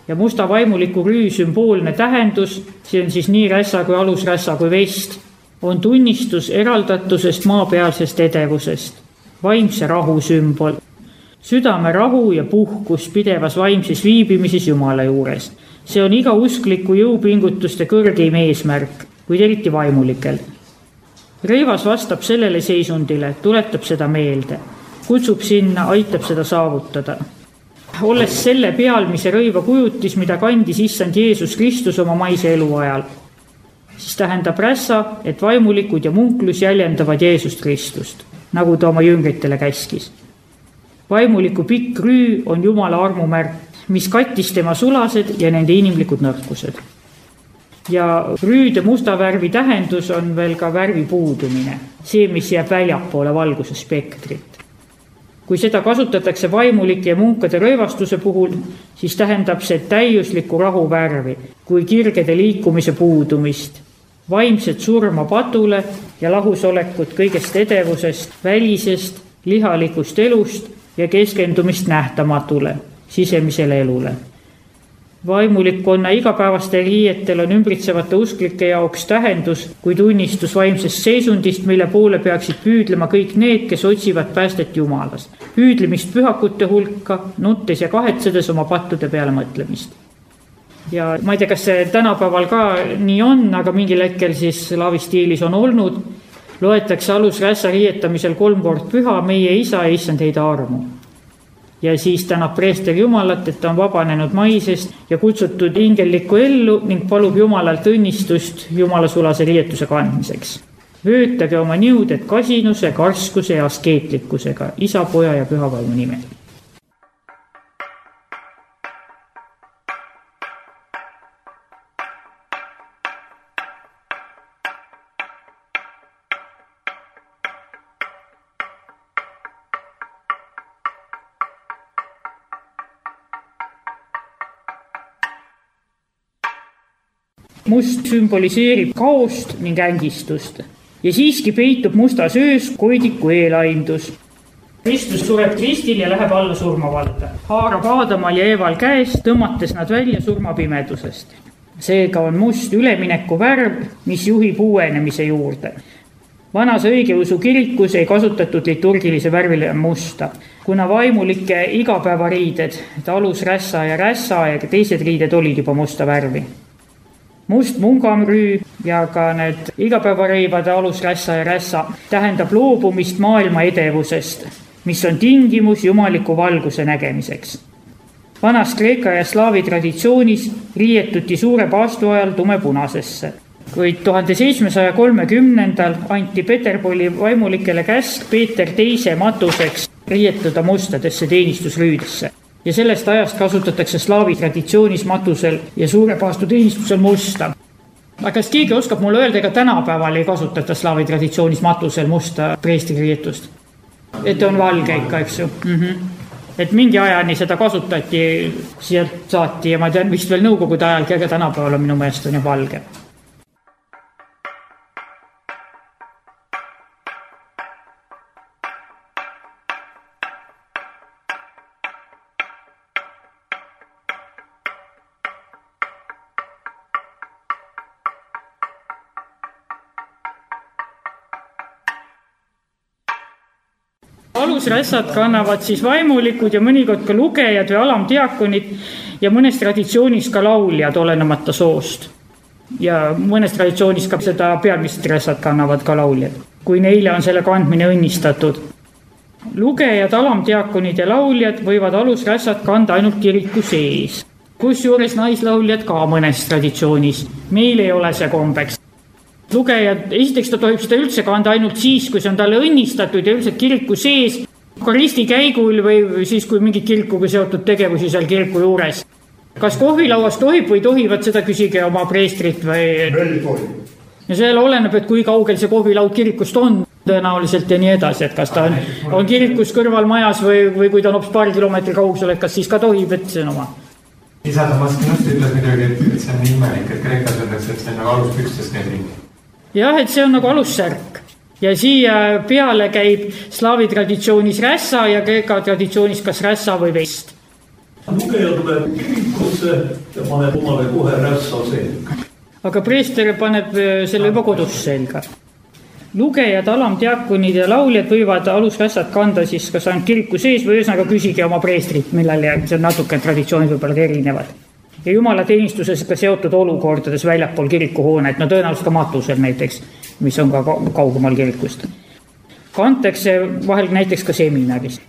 ja musta vaimuliku rüü sümboolne tähendus, see on siis nii rässa kui alusrässa kui vest, on tunnistus eraldatusest maapealsest edevusest, vaimse rahu sümbol, südame rahu ja puhkus pidevas vaimses viibimises Jumala juures. see on iga uskliku jõupingutuste kõrgeim eesmärk, kuid eriti vaimulikel Reivas vastab sellele seisundile, tuletab seda meelde, kutsub sinna, aitab seda saavutada. olles selle pealmise rõiva kujutis, mida kandis issand Jeesus Kristus oma maise eluajal, siis tähendab rässa, et vaimulikud ja munklus jäljendavad Jeesust Kristust, nagu ta oma jüngritele käskis. vaimuliku pikk rüü on Jumala armumärk, mis kattis tema sulased ja nende inimlikud nõrkused ja rüüde musta värvi tähendus on veel ka värvi puudumine, see, mis jääb väljapoole valguse spektrit. kui seda kasutatakse vaimulike ja munkade rõivastuse puhul, siis tähendab see täiuslikku rahu värvi kui kirgede liikumise puudumist, vaimset surma padule ja lahusolekut kõigest edevusest, välisest, lihalikust elust ja keskendumist nähtamatule, sisemisele elule vaimulikkonna igapäevastel riietel on ümbritsevate usklike jaoks tähendus kui tunnistus vaimsest seisundist, mille poole peaksid püüdlema kõik need, kes otsivad päästet Jumalast. püüdlemist pühakute hulka, nuttes ja kahetsedes oma pattude peale mõtlemist. ja ma ei tea, kas see tänapäeval ka nii on, aga mingil hetkel siis slaavi stiilis on olnud, loetakse alusrässa riietamisel kolm kord püha, meie isa ja issand heida armu ja siis tänab preester Jumalat, et ta on vabanenud maisest ja kutsutud ingellikku ellu ning palub Jumalalt õnnistust Jumala sulase riietuse kandmiseks. vöötage oma niuded kasinuse, karskuse ja askeetlikkusega isa, poja ja püha vaimu nimel must sümboliseerib kaost ning ängistust ja siiski peitub mustas öös koidiku eelaimdus. Kristus sureb kristil ja läheb alla surmavalda, haarab Aadamal ja Eeval käest, tõmmates nad välja surmapimedusest. seega on must ülemineku värv, mis juhib uuenemise juurde. vanas õigeusu kirikus ei kasutatud liturgilise värvile musta, kuna vaimulike igapäevariided, alusrässa ja rässa ja teised riided olid juba musta värvi must mungamrüü ja ka need igapäevarõivade alusrässa ja rässa tähendab loobumist maailma edevusest, mis on tingimus jumaliku valguse nägemiseks. vanas Kreeka ja slaavi traditsioonis riietuti suure paastu ajal tumepunasesse, kuid tuhande seitsmesaja kolmekümnendal anti Peterburi vaimulikele käsk Peeter teise matuseks riietuda mustadesse teenistusrüüdesse ja sellest ajast kasutatakse slaavi traditsioonis matusel ja suure paastu teenistusel musta. aga kas keegi oskab mulle öelda, ega tänapäeval ei kasutata slaavi traditsioonis matusel musta preestririietust? et on valge ikka, eks ju mm. -hmm et mingi ajani seda kasutati, sealt saati ja ma tean vist veel nõukogude ajalgi, aga tänapäeval on minu meelest on ju valge alusrässad kannavad siis vaimulikud ja mõnikord ka lugejad või alamdiakonid ja mõnes traditsioonis ka lauljad, olenemata soost. ja mõnes traditsioonis ka seda peaministrirässad kannavad ka lauljad, kui neile on selle kandmine õnnistatud. lugejad, alamdiakonid ja lauljad võivad alusrässad kanda ainult kiriku sees kusjuures naislauljad ka mõnes traditsioonis, meil ei ole see kombeks lugejad, esiteks ta tohib seda üldse kanda ainult siis, kui see on talle õnnistatud ja üldiselt kiriku sees, koristi käigul või siis, kui mingeid kirikuga seotud tegevusi seal kiriku juures. kas kohvilauas tohib või tohivad, seda küsige oma preestrit või? ei tohi. ja seal oleneb, et kui kaugel see kohvilaud kirikust on tõenäoliselt ja nii edasi, et kas ta on, on kirikus kõrval majas või, või kui ta on hoopis paari kilomeetri kaugusel, et kas siis ka tohib, et see on oma isa Damaskinust ütles muidugi, et, et see on nii imelik, et Kreekas öeldakse, et see on nagu aluspükstes käib ringi jah, et see on nagu alussärk ja siia peale käib slaavi traditsioonis rässa ja kreeka traditsioonis kas rässa või vest. lugeja tuleb kirikusse ja paneb omale kohe rässa selga. aga preester paneb äh, selle juba kodus selga. lugejad, alamdiakonid ja lauljad võivad alusrässad kanda siis kas ainult kiriku sees või ühesõnaga küsige oma preestrit, millal on natuke traditsioonid võib-olla erinevad ja jumalateenistusega seotud olukordades väljapool kirikuhoonet, no tõenäoliselt ka matusel näiteks, mis on ka kaugemal kirikust. kantakse vahel näiteks ka seminaris.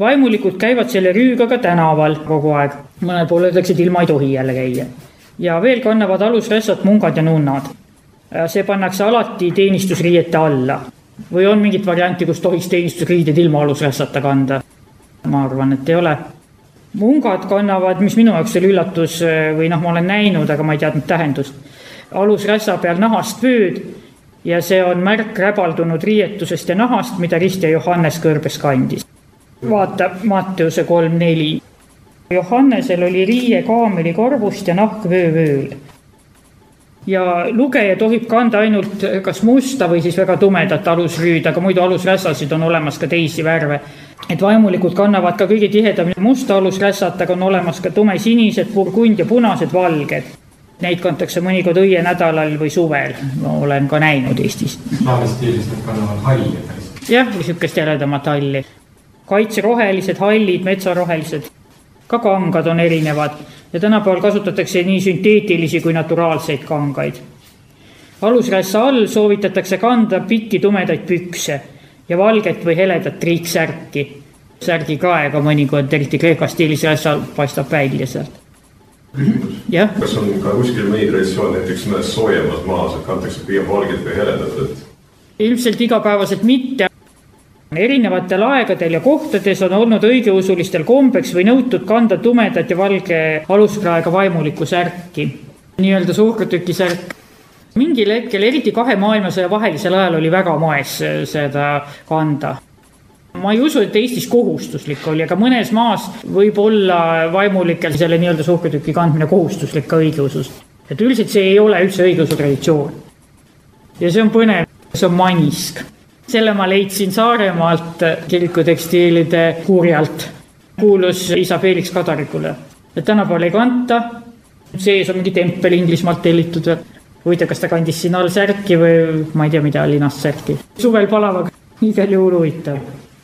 vaimulikud käivad selle rüüga ka tänaval kogu aeg, mõnel pool öeldakse, et ilma ei tohi jälle käia. ja veel kannavad alusrässat mungad ja nunnad. see pannakse alati teenistusriiete alla või on mingit varianti, kus tohiks teenistusriided ilma alusrässata kanda? ma arvan, et ei ole mungad kannavad, mis minu jaoks oli üllatus või noh, ma olen näinud, aga ma ei teadnud tähendust, alusrässa peal nahast vööd ja see on märk räbaldunud riietusest ja nahast, mida Rist ja Johannes kõrbes kandis. vaata Matteuse kolm neli. Johannesel oli riie kaamelikorvust ja nahk vöövööl. ja lugeja tohib kanda ainult kas musta või siis väga tumedat alusrüüd, aga muidu alusrässasid on olemas ka teisi värve et vaimulikud kannavad ka kõige tihedamini musta alusrässat, aga on olemas ka tumesinised, burgund ja punased, valged. Neid kantakse mõnikord õienädalal või suvel, ma olen ka näinud Eestis. slaavi stiilis nad kannavad halli päris. jah, niisugust jäledamat halli. kaitserohelised, hallid, metsarohelised, ka kangad on erinevad ja tänapäeval kasutatakse nii sünteetilisi kui naturaalseid kangaid. alusrässa all soovitatakse kanda pikki tumedaid pükse ja valget või heledat triiksärki. särgi kaega mõnikord, eriti Kreeka stiilis rässa paistab välja sealt. Küsimus, kas on ka kuskil mõni traditsioon näiteks mõnes soojemas maas, et kantakse pigem valget või heledat, et? Ilmselt igapäevaselt mitte. erinevatel aegadel ja kohtades on olnud õigeusulistel kombeks või nõutud kanda tumedat ja valge aluskraega vaimulikku särki, nii-öelda suurtükisärk mingil hetkel, eriti kahe maailmasõja vahelisel ajal oli väga moes seda kanda ma ei usu, et Eestis kohustuslik oli, aga mõnes maas võib olla vaimulikel selle nii-öelda suhkrutüki kandmine kohustuslik ka õigeusus. et üldiselt see ei ole üldse õigeusu traditsioon. ja see on põnev, see on manisk. selle ma leidsin Saaremaalt kirikutekstiilide kurjalt. kuulus isa Felix Kadarikule, et tänapäeval ei kanta. sees on mingi tempel Inglismaalt tellitud või huvitav, kas ta kandis siin all särki või ma ei tea, mida linast särki. suvel palava, igal juhul huvitav.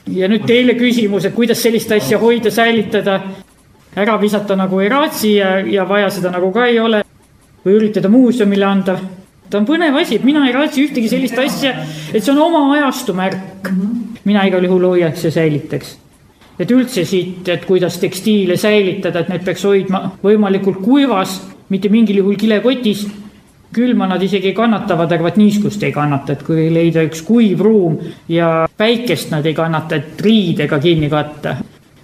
Ja nüüd teile küsimus, et kuidas sellist asja hoida, säilitada, ära visata nagu eraatsi ja, ja vaja seda nagu ka ei ole. või üritada muuseumile anda. ta on põnev asi, et mina ei raatsi ühtegi sellist asja, et see on oma ajastu märk. mina igal juhul hoiaks ja säilitaks et üldse siit, et kuidas tekstiile säilitada, et need peaks hoidma võimalikult kuivas, mitte mingil juhul kilekotis külma nad isegi kannatavad, aga vot niiskust ei kannata, et kui leida üks kuiv ruum ja päikest nad ei kannata, et riidega kinni katta.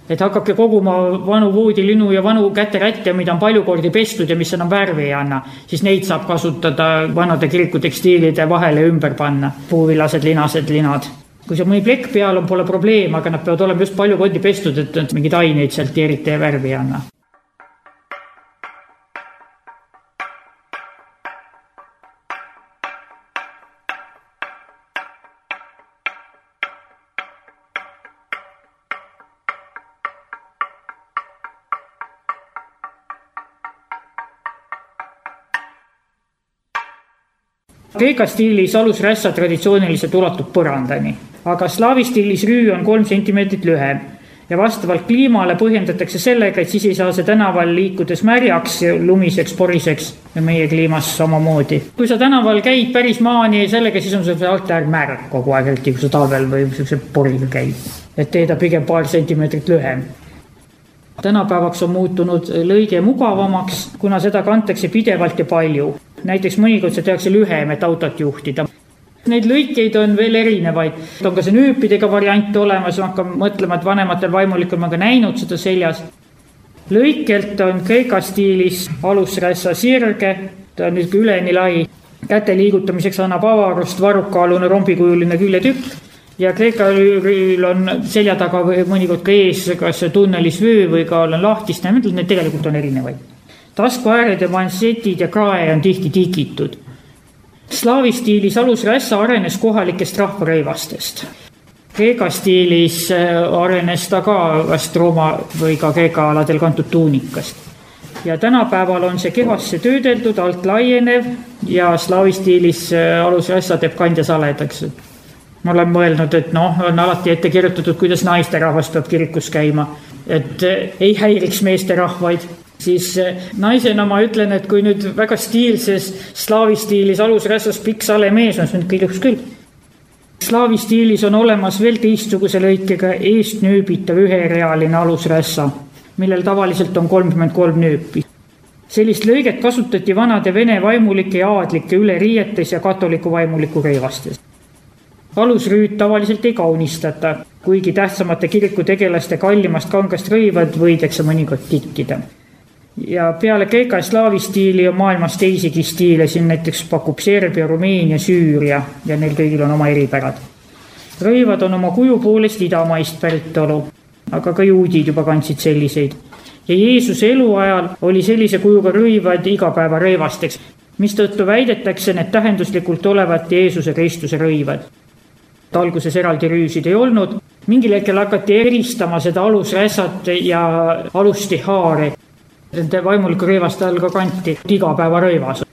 et hakake koguma vanu voodilinu ja vanu käterätte, mida on palju kordi pestud ja mis enam värvi ei anna, siis neid saab kasutada vanade kirikutekstiilide vahele ümber panna, puuvillased, linased linad kui seal mõni plekk peal on, pole probleem, aga nad peavad olema just palju kordi pestud, et mingeid aineid sealt eriti värvi ei anna. Kreeka stiilis alusrässa traditsiooniliselt ulatub põrandani, aga slaavi stiilis rüü on kolm sentimeetrit lühem ja vastavalt kliimale põhjendatakse sellega, et siis ei saa see tänaval liikudes märjaks, lumiseks, poriseks ja meie kliimas samamoodi. kui sa tänaval käid päris maani sellega, siis on sul see altäär märg kogu aeg, eriti kui sa talvel või siukse poriga käid. et teed ta pigem paar sentimeetrit lühem tänapäevaks on muutunud lõige mugavamaks, kuna seda kantakse pidevalt ja palju. Näiteks mõnikord see tehakse lühem, et autot juhtida. Neid lõikeid on veel erinevaid, on ka see nööpidega variant olemas, ma hakkan mõtlema, et vanematel vaimulikel ma ka näinud seda seljas. lõikelt on Kreeka stiilis alusrässa sirge, ta on niisugune üleni lai, käte liigutamiseks annab avarust varrukaalune rombikujuline küljetükk ja Kreeka rüül on selja taga või mõnikord ka ees, kas tunnelis vöö või ka on lahtiste, tegelikult on erinevaid. Taskuääred ja mansetid ja krae on tihti tikitud. slaavi stiilis alusrässa arenes kohalikest rahvarõivastest. Kreeka stiilis äh, arenes ta ka vast Rooma või ka Kreeka aladel kantud tuunikast ja tänapäeval on see kehasse töödeldud, alt laienev ja slaavi stiilis äh, alusrässa teeb kandja saledaks ma olen mõelnud, et noh, on alati ette kirjutatud, kuidas naisterahvas peab kirikus käima, et eh, ei häiriks meesterahvaid siis eh, naisena ma ütlen, et kui nüüd väga stiilses slaavi stiilis alusrässas pikk sale mees on, see on ikka ilus küll. slaavi stiilis on olemas veel teistsuguse lõikega eest nööbitav üherealine alusrässa, millel tavaliselt on kolmkümmend kolm nööpi. sellist lõiget kasutati vanade vene vaimulike ja aadlike üleriietes ja katoliku vaimuliku rõivastes alusrüüt tavaliselt ei kaunistata, kuigi tähtsamate kirikutegelaste kallimast kangast rõivad võidakse mõnikord tikkida. Ja peale Kreeka slaavi stiili on maailmas teisigi stiile, siin näiteks pakub Serbia, Rumeenia, Süüria ja neil kõigil on oma eripärad. rõivad on oma kuju poolest idamaist päritolu, aga ka juudid juba kandsid selliseid. ja Jeesuse eluajal oli sellise kujuga rõivad igapäevarõivasteks, mistõttu väidetakse need tähenduslikult olevat Jeesuse Kristuse rõivad alguses eraldi rüüsid ei olnud. mingil hetkel hakati eristama seda alusrässat ja alustihaari. Nende vaimuliku rõivaste all ka kanti igapäevarõivas.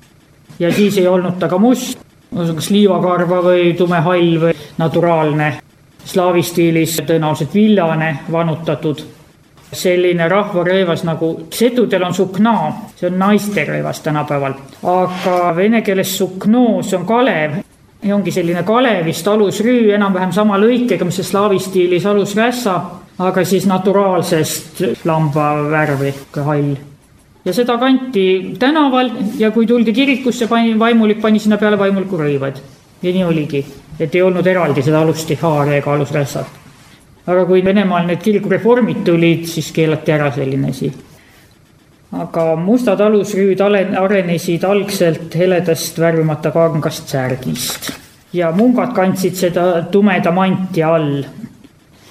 ja siis ei olnud ta ka must, kas liivakarva või tumehall või naturaalne. slaavi stiilis tõenäoliselt villane, vanutatud selline rahvarõivas nagu setudel on suknaa, see on naiste rõivas tänapäeval, aga vene keeles suknoo, see on kalev ja ongi selline Kalevist alusrüü enam-vähem sama lõikega, mis see slaavi stiilis alusrässa, aga siis naturaalsest lambavärvi, hall. Ja seda kanti tänaval ja kui tuldi kirikusse, pani vaimulik, pani sinna peale vaimuliku rõivad. ja nii oligi, et ei olnud eraldi seda alustihaare ega alusrässat. aga kui Venemaal need kirikureformid tulid, siis keelati ära selline asi aga mustad alusrüüd arenesid algselt heledast värvimata kangast särgist ja mungad kandsid seda tumeda manti all.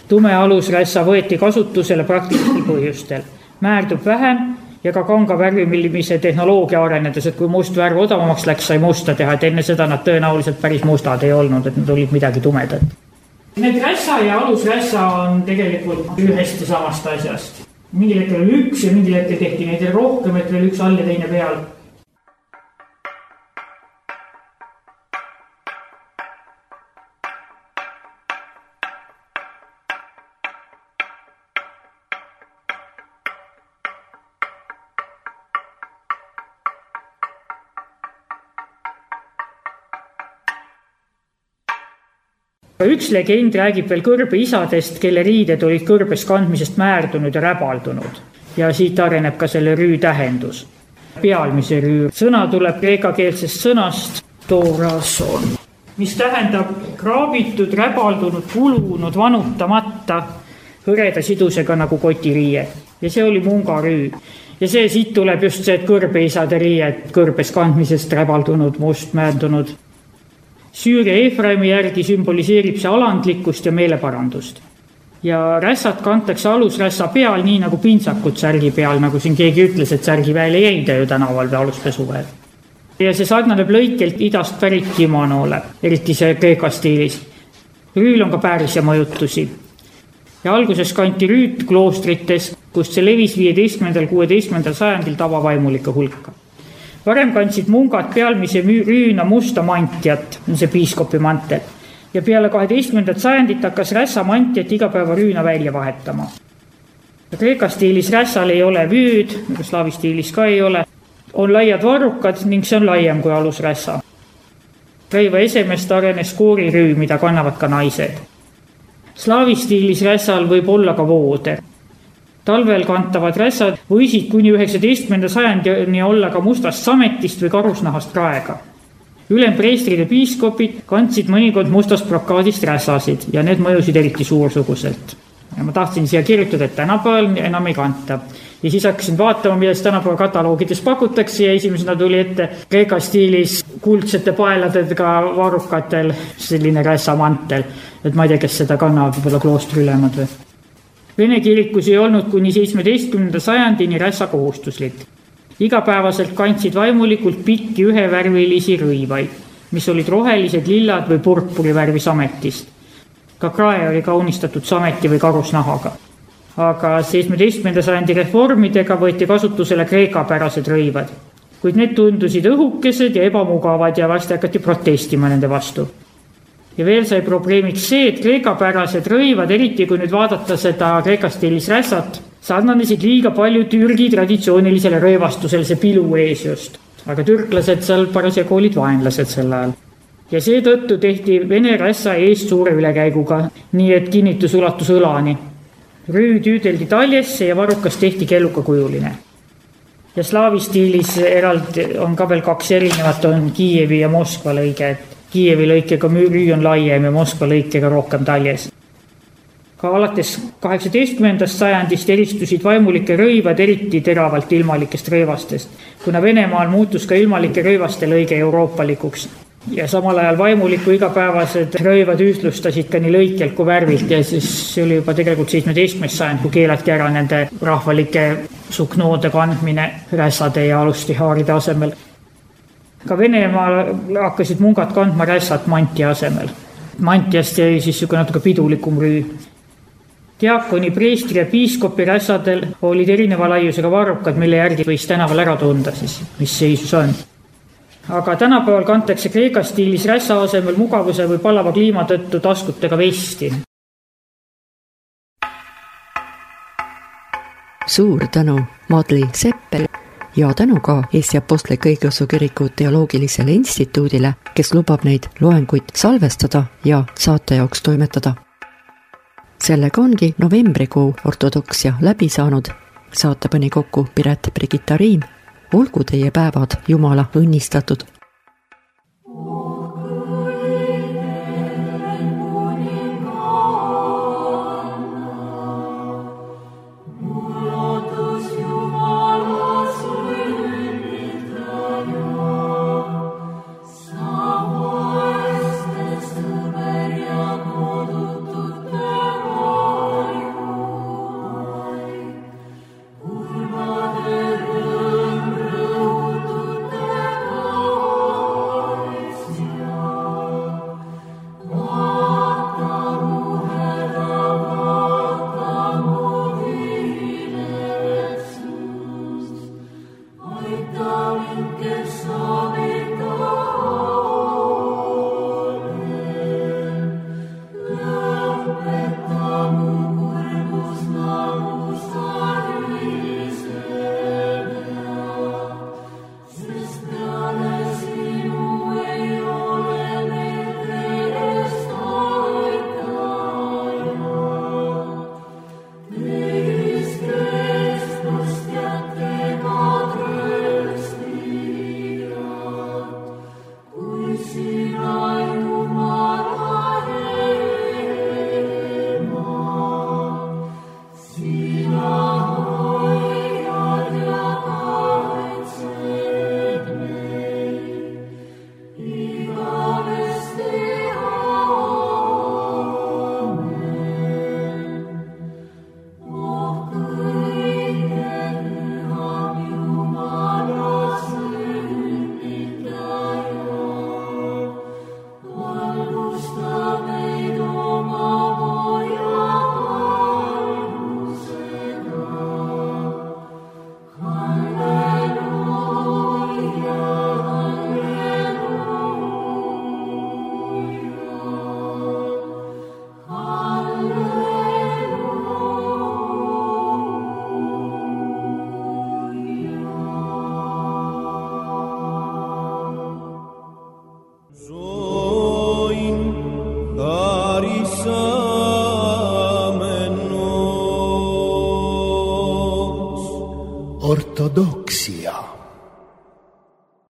tume alusrässa võeti kasutusele praktilistel põhjustel, määrdub vähem ja ka kanga värvimise tehnoloogia arenedes, et kui must värv odavamaks läks, sai musta teha, et enne seda nad tõenäoliselt päris mustad ei olnud, et nad olid midagi tumedat. Need rässa ja alusrässa on tegelikult ühest ja samast asjast mingil hetkel oli üks ja mingil hetkel tehti neid rohkem, et veel üks all ja teine peal üks legend räägib veel kõrbe isadest, kelle riided olid kõrbes kandmisest määrdunud ja räbaldunud ja siit areneb ka selle rüü tähendus. pealmise rüü sõna tuleb kreekakeelsest sõnast torason, mis tähendab kraabitud, räbaldunud, kulunud, vanutamata. hõreda sidusega nagu kotiriie ja see oli mungarüü. ja see, siit tuleb just see, kõrbeisade riied kõrbes kandmisest räbaldunud, must, määndunud. Süüria Efraimi järgi sümboliseerib see alandlikkust ja meeleparandust. ja rässad kantakse alusrässa peal, nii nagu pintsakud särgi peal, nagu siin keegi ütles, et särgi peal ei jäi ta ju tänaval või aluspesuväel ja see sarnaneb lõikelt idast pärit kimonole, eriti see Kreeka stiilis. rüül on ka päris ja mõjutusi. ja alguses kanti rüüt kloostrites, kust see levis viieteistkümnendal, kuueteistkümnendal sajandil tavavaimulike hulka. Varem kandsid mungad pealmise rüüna musta mantjat, see piiskopi mantel, ja peale kaheteistkümnendat sajandit hakkas rässa mantjat igapäevarüüna välja vahetama. Kreeka stiilis rässal ei ole vüüd, nagu slaavi stiilis ka ei ole on laiad varrukad ning see on laiem kui alusrässa. rõiva esemest arenes koorirüü, mida kannavad ka naised. slaavi stiilis rässal võib olla ka vooder. Talvel kantavad rässad võisid kuni üheksateistkümnenda sajandini olla ka mustast sametist või karusnahast praega. ülempreestrid ja piiskopid kandsid mõnikord mustast brokaadist rässasid ja need mõjusid eriti suursuguselt. ja ma tahtsin siia kirjutada, et tänapäeval enam ei kanta ja siis hakkasin vaatama, siis tänapäeva kataloogides pakutakse ja esimesena tuli ette Kreeka stiilis kuldsete paeladega varrukatel selline rässamantel. et ma ei tea, kes seda kannavad, võib-olla kloostri ülemad või. Vene kirikus ei olnud kuni seitsmeteistkümnenda sajandini rässa kohustuslik. igapäevaselt kandsid vaimulikult pikki ühevärvilisi rõivaid, mis olid rohelised, lillad või purpuri värvis ametist. ka krae oli kaunistatud sameti või karusnahaga aga seitsmeteistkümnenda sajandi reformidega võeti kasutusele kreekapärased rõivad. kuid need tundusid õhukesed ja ebamugavad ja varsti hakati protestima nende vastu. Ja veel sai probleemiks see, et kreekapärased rõivad, eriti kui nüüd vaadata seda Kreeka stiilis rässat, sarnanesid liiga palju Türgi traditsioonilisele rõivastusele, see pilu ees just. aga türklased seal parasjagu olid vaenlased sel ajal ja seetõttu tehti Vene rässa eest suure ülekäiguga, nii et kinnitus ulatus õlani rüü tüüdeldi taljesse ja varrukas tehti kellukakujuline. ja slaavi stiilis eraldi on ka veel kaks erinevat, on Kiievi ja Moskva lõige, et Kiievi lõikega rüü on laiem ja Moskva lõikega rohkem taljes. ka alates kaheksateistkümnendast sajandist eristusid vaimulike rõivad eriti teravalt ilmalikest rõivastest, kuna Venemaal muutus ka ilmalike rõivaste lõige euroopalikuks ja samal ajal vaimuliku igapäevased rõivad ühtlustasid ka nii lõikelt kui värvilt ja siis see oli juba tegelikult seitsmeteistkümnes sajand, kui keelati ära nende rahvalike suknoode kandmine rässade ja alustihaaride asemel. Ka Venemaal hakkasid mungad kandma rässat mantja asemel. mantjast jäi siis niisugune natuke pidulikum rüü. diakoni, preestri ja piiskopi rässadel olid erineva laiusega varrukad, mille järgi võis tänaval ära tunda siis, mis seisus on aga tänapäeval kantakse Kreeka stiilis rässa asemel mugavuse või palava kliima tõttu taskutega vesti. suur tänu Madli Seppel ja tänu ka Eesti Apostlik-Õigeusu Kiriku Teoloogilisele Instituudile, kes lubab neid loenguid salvestada ja saate jaoks toimetada. sellega ongi novembrikuu ortodoksia läbi saanud. saate pani kokku Piret Brigitta Riim olgu teie päevad Jumala õnnistatud